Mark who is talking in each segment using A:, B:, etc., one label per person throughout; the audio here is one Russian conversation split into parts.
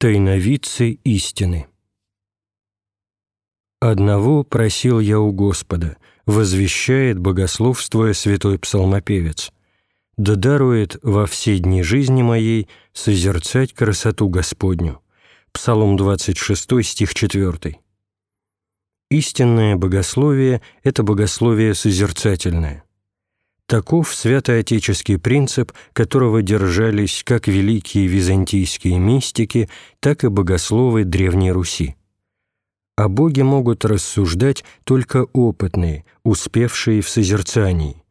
A: Тайновидцы истины. «Одного просил я у Господа, возвещает, богословствуя святой псалмопевец, да дарует во все дни жизни моей созерцать красоту Господню». Псалом 26, стих 4. Истинное богословие – это богословие созерцательное – Таков святоотеческий принцип, которого держались как великие византийские мистики, так и богословы Древней Руси. О Боге могут рассуждать только опытные, успевшие в созерцании.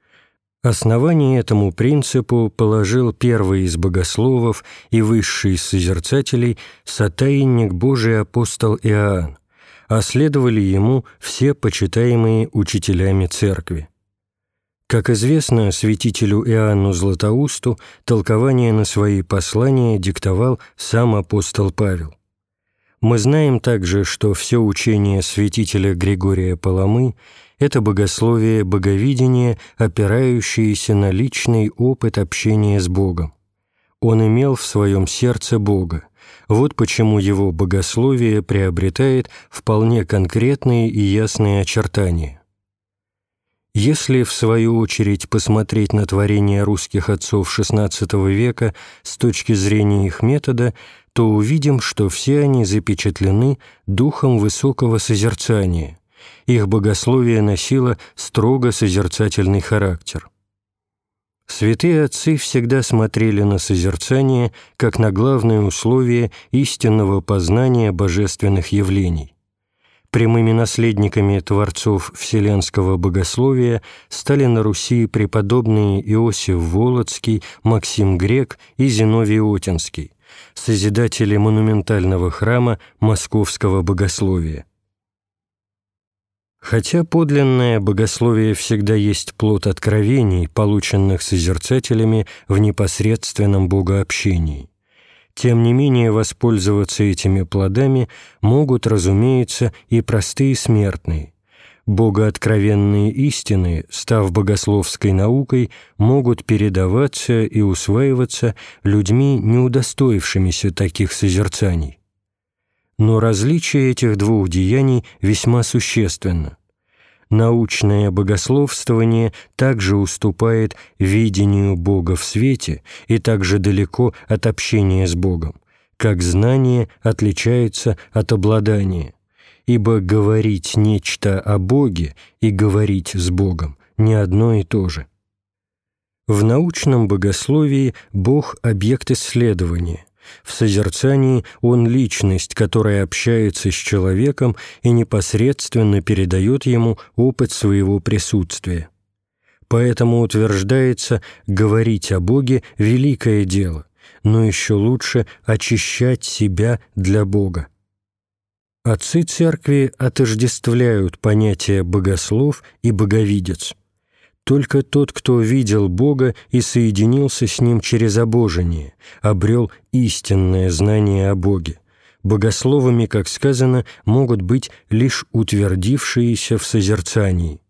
A: Основание этому принципу положил первый из богословов и высший из созерцателей сотаинник Божий апостол Иоанн, а следовали ему все почитаемые учителями Церкви. Как известно, святителю Иоанну Златоусту толкование на свои послания диктовал сам апостол Павел. Мы знаем также, что все учение святителя Григория Паламы – это богословие боговидения, опирающееся на личный опыт общения с Богом. Он имел в своем сердце Бога. Вот почему его богословие приобретает вполне конкретные и ясные очертания. Если, в свою очередь, посмотреть на творения русских отцов XVI века с точки зрения их метода, то увидим, что все они запечатлены духом высокого созерцания. Их богословие носило строго созерцательный характер. Святые отцы всегда смотрели на созерцание как на главное условие истинного познания божественных явлений. Прямыми наследниками творцов вселенского богословия стали на Руси преподобные Иосиф Волоцкий, Максим Грек и Зиновий Отинский, созидатели монументального храма московского богословия. Хотя подлинное богословие всегда есть плод откровений, полученных созерцателями в непосредственном богообщении, тем не менее воспользоваться этими плодами могут, разумеется, и простые смертные. Богооткровенные истины, став богословской наукой, могут передаваться и усваиваться людьми, не удостоившимися таких созерцаний. Но различие этих двух деяний весьма существенно научное богословствование также уступает видению Бога в свете и также далеко от общения с Богом, как знание отличается от обладания, ибо говорить нечто о Боге и говорить с Богом не одно и то же. В научном богословии Бог – объект исследования, в созерцании он личность, которая общается с человеком и непосредственно передает ему опыт своего присутствия. Поэтому утверждается говорить о Боге – великое дело, но еще лучше очищать себя для Бога. Отцы Церкви отождествляют понятия «богослов» и «боговидец». Только тот, кто видел Бога и соединился с Ним через обожение, обрел истинное знание о Боге. Богословами, как сказано, могут быть лишь утвердившиеся в созерцании.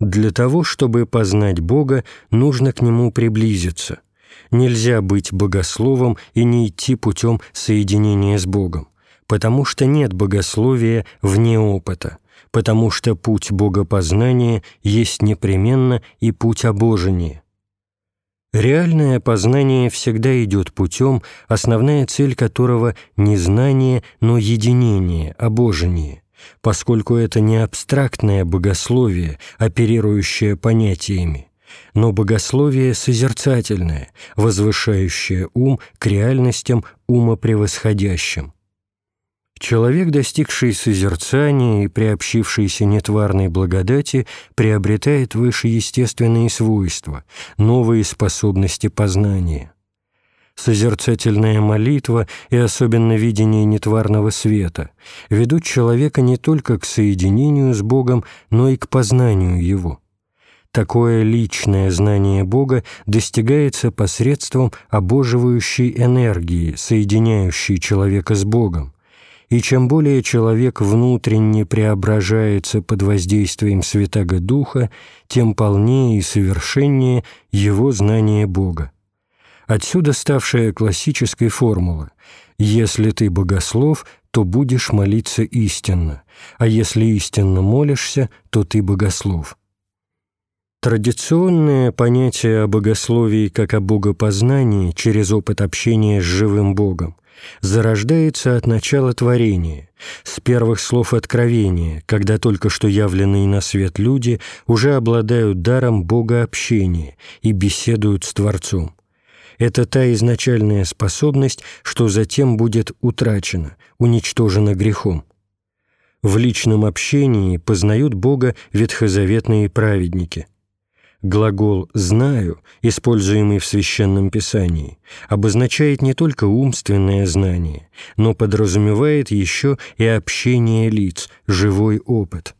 A: Для того, чтобы познать Бога, нужно к Нему приблизиться. Нельзя быть богословом и не идти путем соединения с Богом, потому что нет богословия вне опыта – потому что путь богопознания есть непременно и путь обожения. Реальное познание всегда идет путем, основная цель которого не знание, но единение, обожение, поскольку это не абстрактное богословие, оперирующее понятиями, но богословие созерцательное, возвышающее ум к реальностям умопревосходящим. Человек, достигший созерцания и приобщившийся нетварной благодати, приобретает выше естественные свойства, новые способности познания. Созерцательная молитва и особенно видение нетварного света ведут человека не только к соединению с Богом, но и к познанию Его. Такое личное знание Бога достигается посредством обоживающей энергии, соединяющей человека с Богом, и чем более человек внутренне преображается под воздействием Святаго Духа, тем полнее и совершеннее его знание Бога. Отсюда ставшая классической формула «Если ты богослов, то будешь молиться истинно, а если истинно молишься, то ты богослов». Традиционное понятие о богословии как о богопознании через опыт общения с живым Богом зарождается от начала творения, с первых слов откровения, когда только что явленные на свет люди уже обладают даром богообщения и беседуют с Творцом. Это та изначальная способность, что затем будет утрачена, уничтожена грехом. В личном общении познают Бога ветхозаветные праведники – Глагол «знаю», используемый в Священном Писании, обозначает не только умственное знание, но подразумевает еще и общение лиц, живой опыт.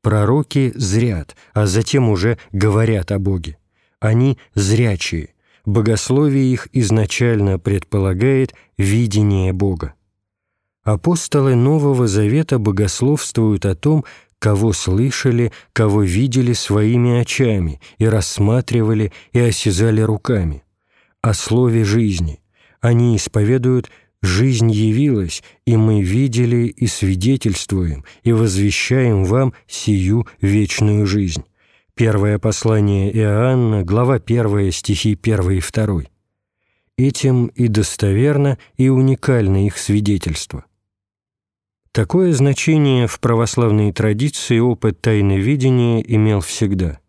A: Пророки зрят, а затем уже говорят о Боге. Они зрячие. Богословие их изначально предполагает видение Бога. Апостолы Нового Завета богословствуют о том, кого слышали, кого видели своими очами и рассматривали и осязали руками. О слове жизни. Они исповедуют «Жизнь явилась, и мы видели и свидетельствуем, и возвещаем вам сию вечную жизнь». Первое послание Иоанна, глава 1, стихи 1 и 2. Этим и достоверно, и уникально их свидетельство. Такое значение в православной традиции опыт тайновидения имел всегда.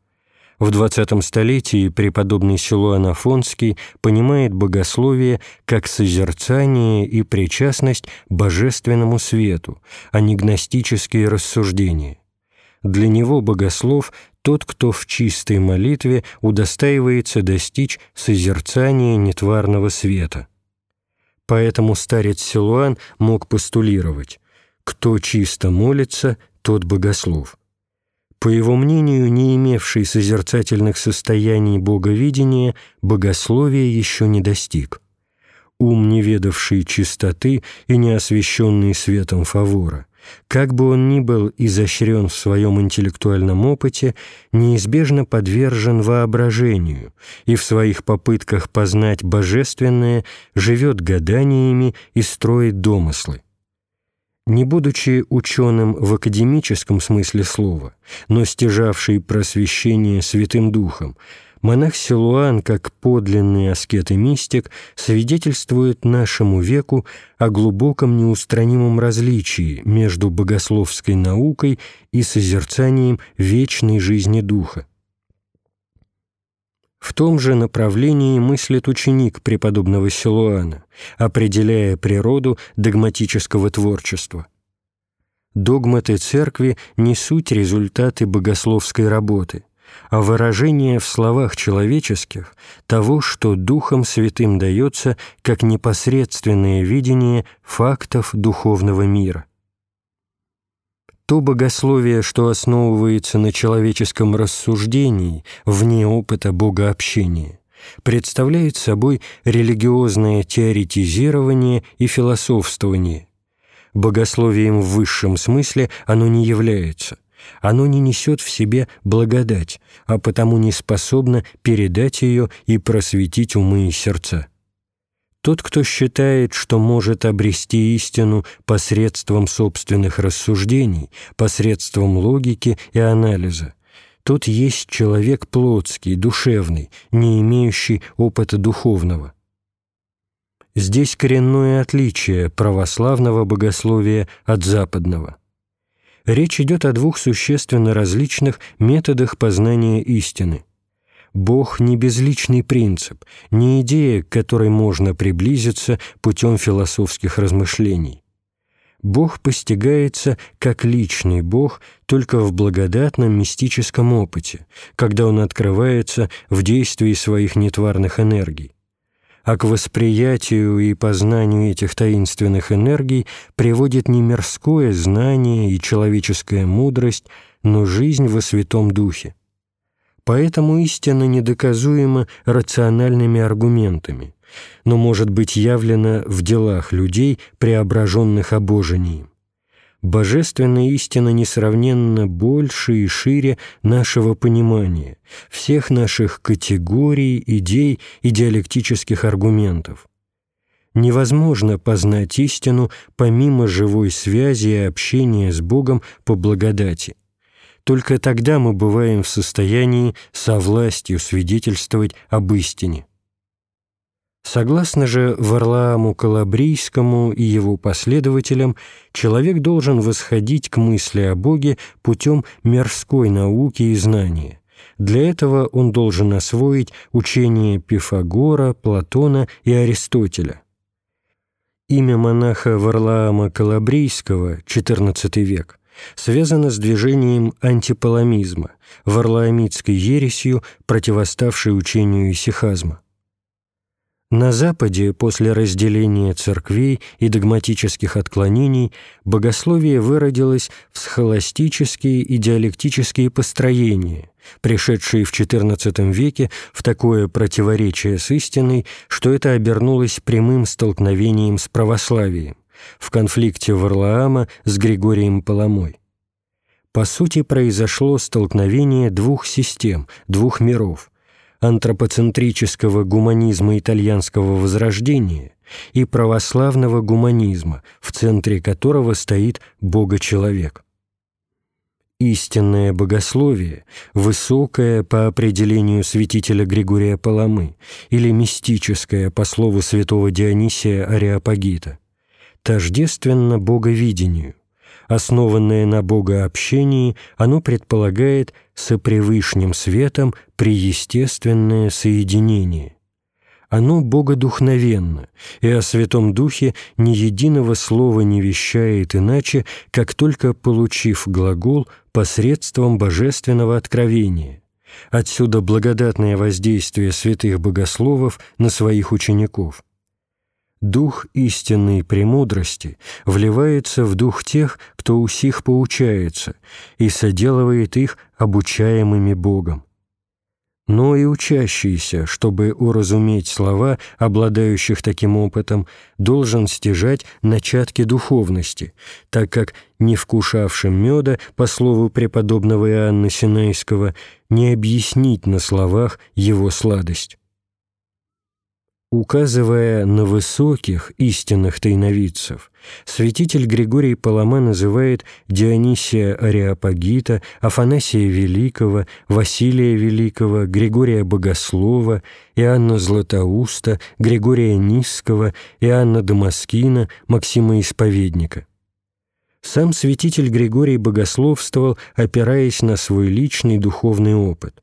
A: В XX столетии преподобный Силуан Афонский понимает богословие как созерцание и причастность божественному свету, а не гностические рассуждения. Для него богослов – тот, кто в чистой молитве удостаивается достичь созерцания нетварного света. Поэтому старец Силуан мог постулировать кто чисто молится, тот богослов. По его мнению, не имевший созерцательных состояний боговидения, богословия еще не достиг. Ум, не ведавший чистоты и не освященный светом фавора, как бы он ни был изощрен в своем интеллектуальном опыте, неизбежно подвержен воображению и в своих попытках познать божественное живет гаданиями и строит домыслы. Не будучи ученым в академическом смысле слова, но стяжавший просвещение Святым Духом, монах Силуан, как подлинный аскет и мистик, свидетельствует нашему веку о глубоком неустранимом различии между богословской наукой и созерцанием вечной жизни Духа. В том же направлении мыслит ученик преподобного Силуана, определяя природу догматического творчества. Догматы церкви не суть результаты богословской работы, а выражение в словах человеческих того, что Духом Святым дается как непосредственное видение фактов духовного мира. То богословие, что основывается на человеческом рассуждении, вне опыта богообщения, представляет собой религиозное теоретизирование и философствование. Богословием в высшем смысле оно не является. Оно не несет в себе благодать, а потому не способно передать ее и просветить умы и сердца. Тот, кто считает, что может обрести истину посредством собственных рассуждений, посредством логики и анализа, тот есть человек плотский, душевный, не имеющий опыта духовного. Здесь коренное отличие православного богословия от западного. Речь идет о двух существенно различных методах познания истины – Бог не безличный принцип, не идея, к которой можно приблизиться путем философских размышлений. Бог постигается как личный Бог только в благодатном мистическом опыте, когда Он открывается в действии своих нетварных энергий. А к восприятию и познанию этих таинственных энергий приводит не мирское знание и человеческая мудрость, но жизнь во Святом Духе. Поэтому истина недоказуема рациональными аргументами, но может быть явлена в делах людей, преображенных обожением. Божественная истина несравненно больше и шире нашего понимания, всех наших категорий, идей и диалектических аргументов. Невозможно познать истину помимо живой связи и общения с Богом по благодати. Только тогда мы бываем в состоянии со властью свидетельствовать об истине. Согласно же Варлааму Калабрийскому и его последователям, человек должен восходить к мысли о Боге путем мирской науки и знания. Для этого он должен освоить учение Пифагора, Платона и Аристотеля. Имя монаха Варлаама Калабрийского, XIV век, связано с движением антипаламизма, варлаамитской ересью, противоставшей учению исихазма. На Западе после разделения церквей и догматических отклонений богословие выродилось в схоластические и диалектические построения, пришедшие в XIV веке в такое противоречие с истиной, что это обернулось прямым столкновением с православием в конфликте Варлаама с Григорием Паламой. По сути, произошло столкновение двух систем, двух миров – антропоцентрического гуманизма итальянского возрождения и православного гуманизма, в центре которого стоит Бога-человек. Истинное богословие, высокое по определению святителя Григория Паламы или мистическое по слову святого Дионисия Ариапагита, тождественно боговидению, основанное на богообщении, оно предполагает со превышним светом преестественное соединение. Оно богодухновенно, и о Святом Духе ни единого слова не вещает иначе, как только получив глагол посредством божественного откровения. Отсюда благодатное воздействие святых богословов на своих учеников – Дух истинной премудрости вливается в дух тех, кто у сих поучается, и соделывает их обучаемыми Богом. Но и учащийся, чтобы уразуметь слова, обладающих таким опытом, должен стяжать начатки духовности, так как не вкушавшим меда, по слову преподобного Иоанна Синайского, не объяснить на словах его сладость указывая на высоких истинных тайновидцев, святитель Григорий Палама называет Дионисия Ариапагита, Афанасия Великого, Василия Великого, Григория Богослова, Иоанна Златоуста, Григория Низского, Иоанна Дамаскина, Максима Исповедника. Сам святитель Григорий богословствовал, опираясь на свой личный духовный опыт.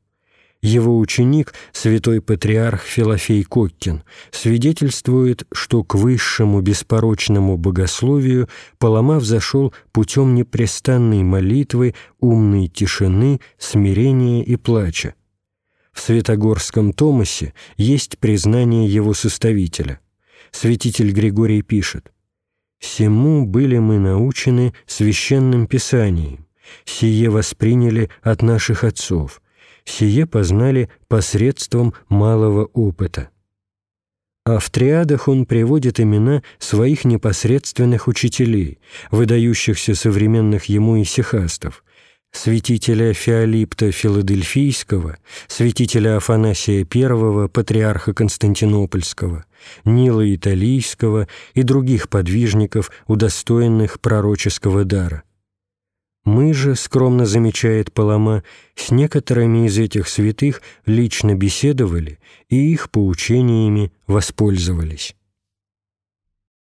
A: Его ученик, святой патриарх Филофей Коккин, свидетельствует, что к высшему беспорочному богословию Палама взошел путем непрестанной молитвы, умной тишины, смирения и плача. В Святогорском Томасе есть признание его составителя. Святитель Григорий пишет «Всему были мы научены священным писанием, сие восприняли от наших отцов, сие познали посредством малого опыта. А в триадах он приводит имена своих непосредственных учителей, выдающихся современных ему исихастов, святителя Феолипта Филадельфийского, святителя Афанасия I, патриарха Константинопольского, Нила Италийского и других подвижников, удостоенных пророческого дара – мы же, скромно замечает Палама, с некоторыми из этих святых лично беседовали и их поучениями воспользовались.